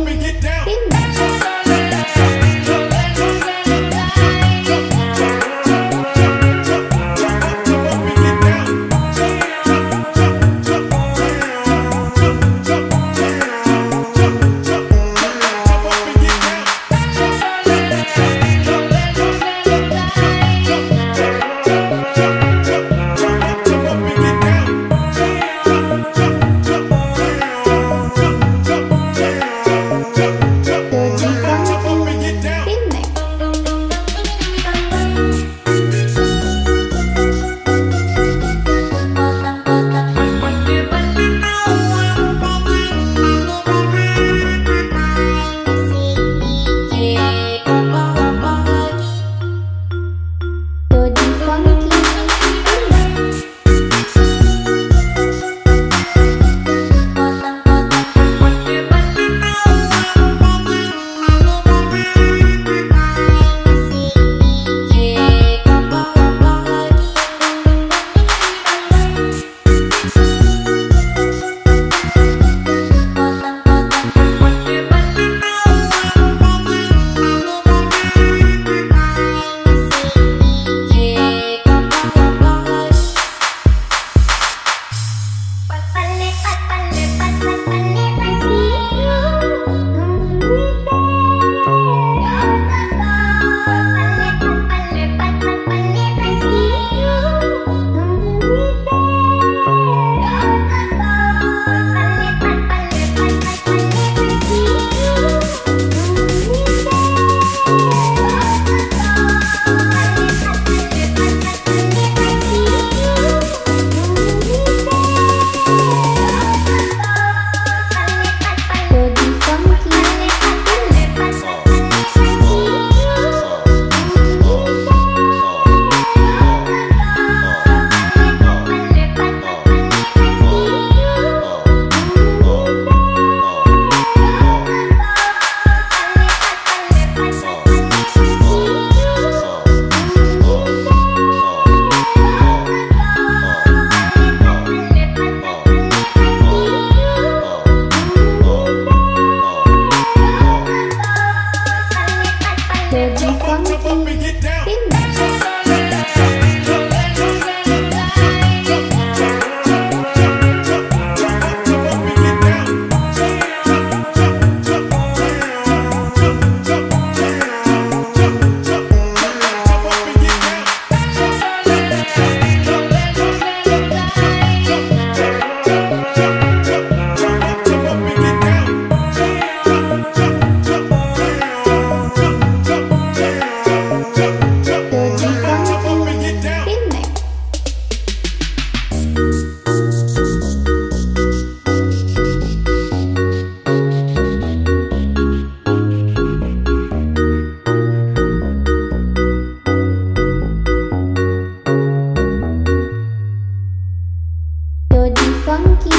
up and get down. monkey.